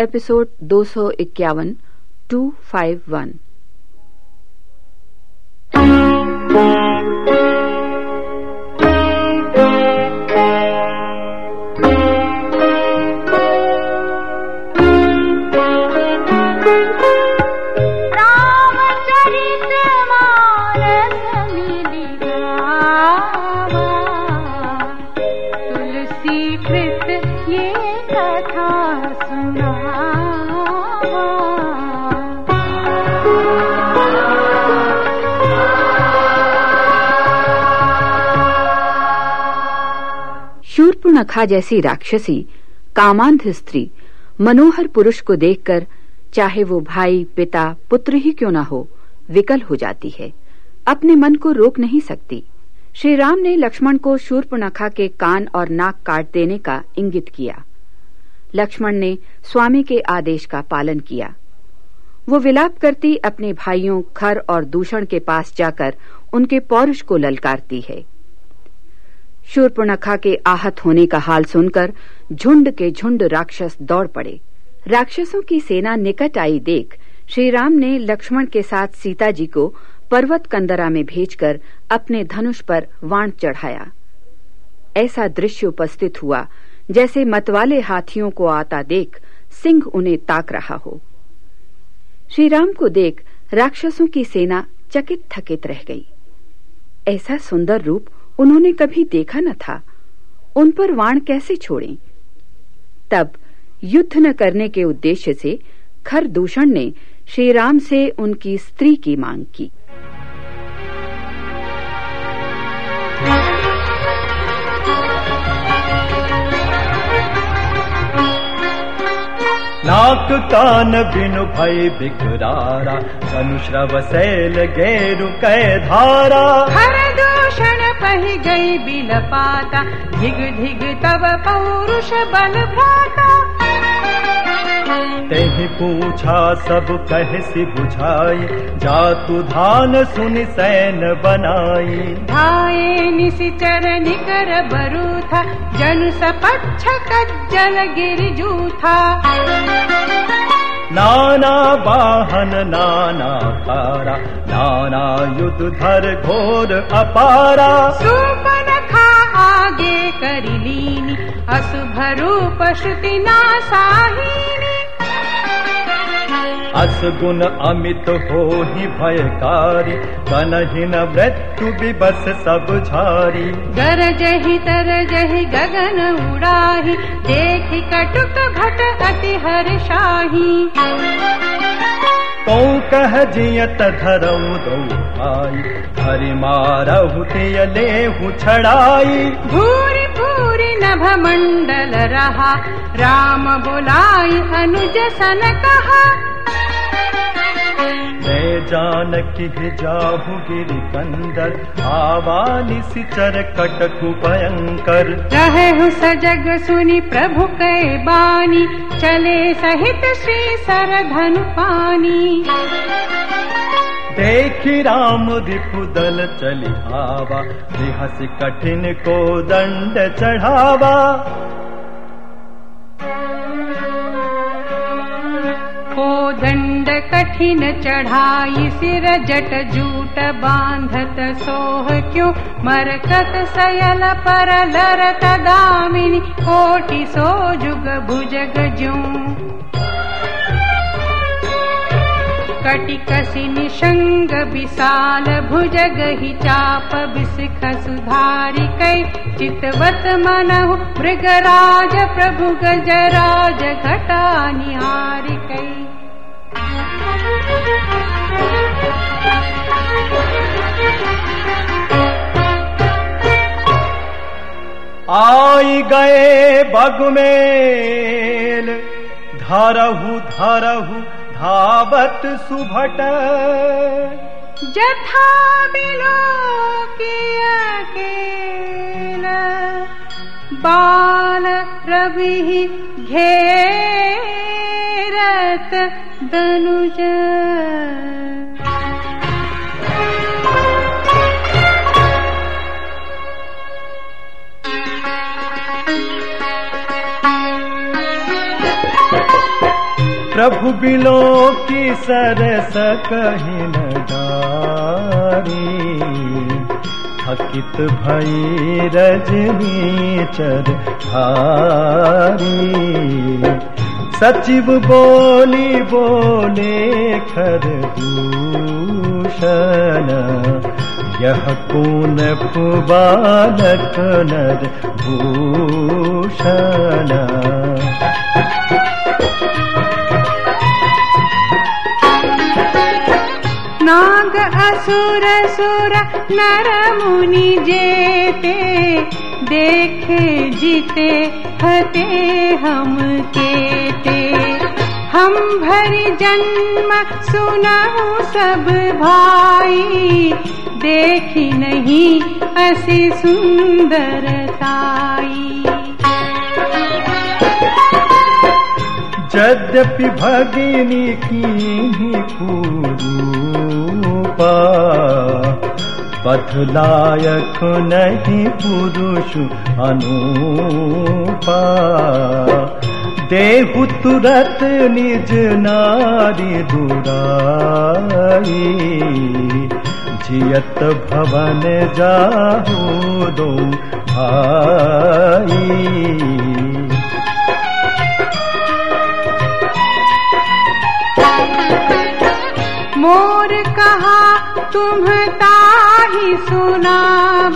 Episode दो सौ इक्यावन टू फाइव वन शूर्पणखा जैसी राक्षसी, कामांध स्त्री, मनोहर पुरुष को देखकर चाहे वो भाई, पिता, पुत्र ही क्यों ना हो, विकल हो जाती है। अपने मन को रोक नहीं सकती। श्री राम ने लक्ष्मण को शूर्पणखा के कान और नाक काट देने का इंगित किया। लक्ष्मण ने स्वामी के आदेश का पालन किया। वो विलाप करती अपने भाइयों, खर और दूषण के पास जाकर उनके पौरुष को ललकारती है। शूर्पणखा के आहत होने का हाल सुनकर झुंड के झुंड राक्षस दौड़ पड़े। राक्षसों की सेना निकट आई देख, श्री राम ने लक्ष्मण के साथ सीता जी को पर्वत कंदरा में भेजकर अपने धनुष पर वाण चढ़ाया। ऐसा दृश्य उपस्थित हुआ, जैसे मतवाले हाथियों को आता देख सिंह उन्हें ताक रहा हो। श्री राम को देख राक्षसों की सेना चकित थकित रह गई। ऐसा सुंदर रूप उन्होंने कभी देखा न था। उन पर वाण कैसे छोड़ें? तब युद्ध न करने के उद्देश्य से खरदूषण ने श्रीराम से उनकी स्त्री की मांग की। नाक कान बिनु भय बिकरारा धनुश्रव शैल गेरु कै धारा। क्षण पही गई बिल पाता। धिग धिग तब पौरुष बल भ्राता तेहि पूछा सब कह सी बुझाई जातु धान सुन सैन बनाई। धाये निशिचर निकर बरु था जन सपच्छ कज्जल गिर जूथा वाहन नाना पारा नाना युद्ध धर घोर अपारा। सुपन खा आगे करिलीनी अशुभ रूप श्रुति असगुण अमित हो ही भयकारी कनहीन मृत्यु विबस सब झारी। गरजहि तरजहि गगन उड़ाही देख कटुक भट अति हर शाही तो कह जियत धरऊ दो भाई हरि मारहु तिय लेहु छड़ाई। भूरि भूरि नभ मंडल रहा राम बुलाई अनुज सन कहा मैं जानकी जाहु गिरि कंदर आवानि सिचर कटकु भयंकर। रहे सजग सुनि प्रभु कै बानी चले सहित श्री सर धनु पानी देखी राम दिपुदल चली आवा बिहस कठिन को दंड चढ़ावा कठिन चढ़ाई सिर जट जूट बांधत सोह क्यों? मरकत सयल पर लरत दामिनी कोटि सो जुग भुजग जू कटिकसि निशंग विशाल भुजग ही चाप बिसिख सुधारि कै चितवत मनहु मृगराज प्रभु गजराज घटा निहारि आई गए बगमेल। धरहु धरहु धावत सुभट। जथा बिलो बाल रवि घेरत दनुज प्रभु बिलो की सरस कही न डारी थकित भई रजनी चर सचिव बोली बोले खर दूषण। यह कून बालक नर भूषण नाग असुर सुर नर मुनि जेते, देखे जीते हते हम केते। हम भरी जन्म सुनाऊ सब भाई, देखी नहीं असी सुंदरताई यद्यपि भगिनी की पूरूपा पथलायक नहीं पुरुष अनुपा। देहु तुरत निज नारी दुराई। जियत भवन जाहू दो भाई मोर कहा तुम ताही सुना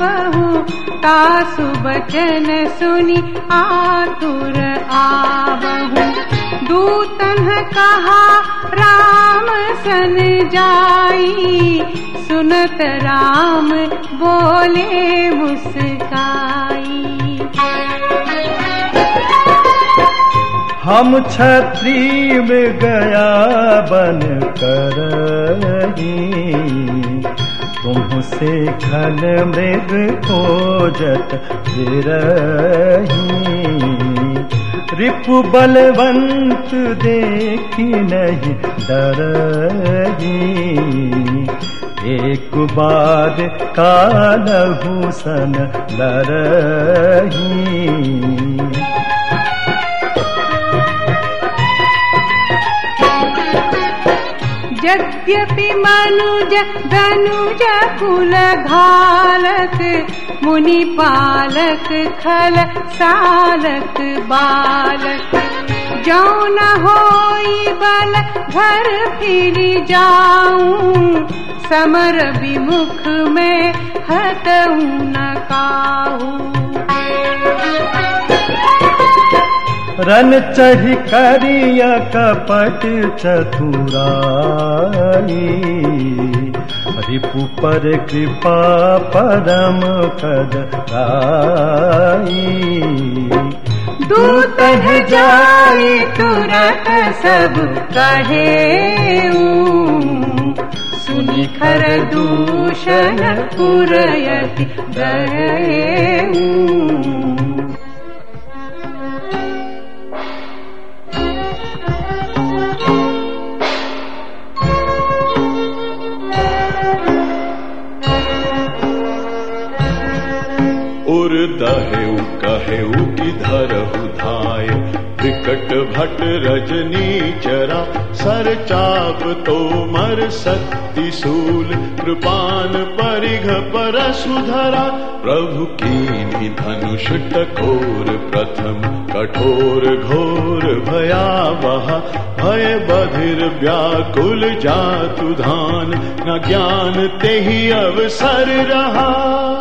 बहु तासु बचन सुनी आतुर आबहु दूतन कहा राम सन जाई। सुनत राम बोले मुस्काई हम छत्री में गया बन कर तुमसे घन मृग खोजत रिपु बलवंत देखी नहीं डरही एक बार कालहू सन लरही यद्यपि मनुज धनुज मुनि पालक खल सालक होई बल घर फिर जाऊं समर विमुख में हतऊ न रन चढ़ी करिया कपट चतुराई। रिपु पर कृपा परम कद दूत जाए तुरत सब कहे सुनि खर दूषण पुरयति गए दहेऊ कहेऊ की धरहु धाय। विकट भट रजनी चरा सर चाप तो मर शक्ति शूल कृपान परिघ पर सुधरा। प्रभु की धनुष टकोर प्रथम कठोर घोर भयावह। भय बधिर व्याकुल जातु धान न ज्ञान ते ही अवसर रहा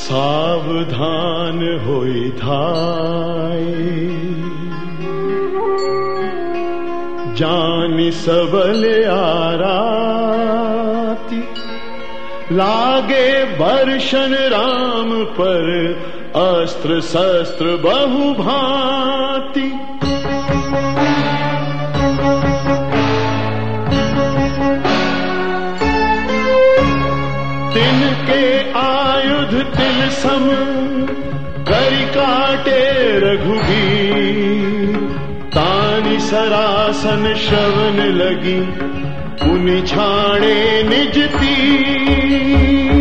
सावधान होई थाय जानी सबल आराती। लागे वर्षन राम पर अस्त्र शस्त्र बहु भांति सम काटे रघुबीर तानी सरासन श्रवण लगी उन छाड़े निज तीर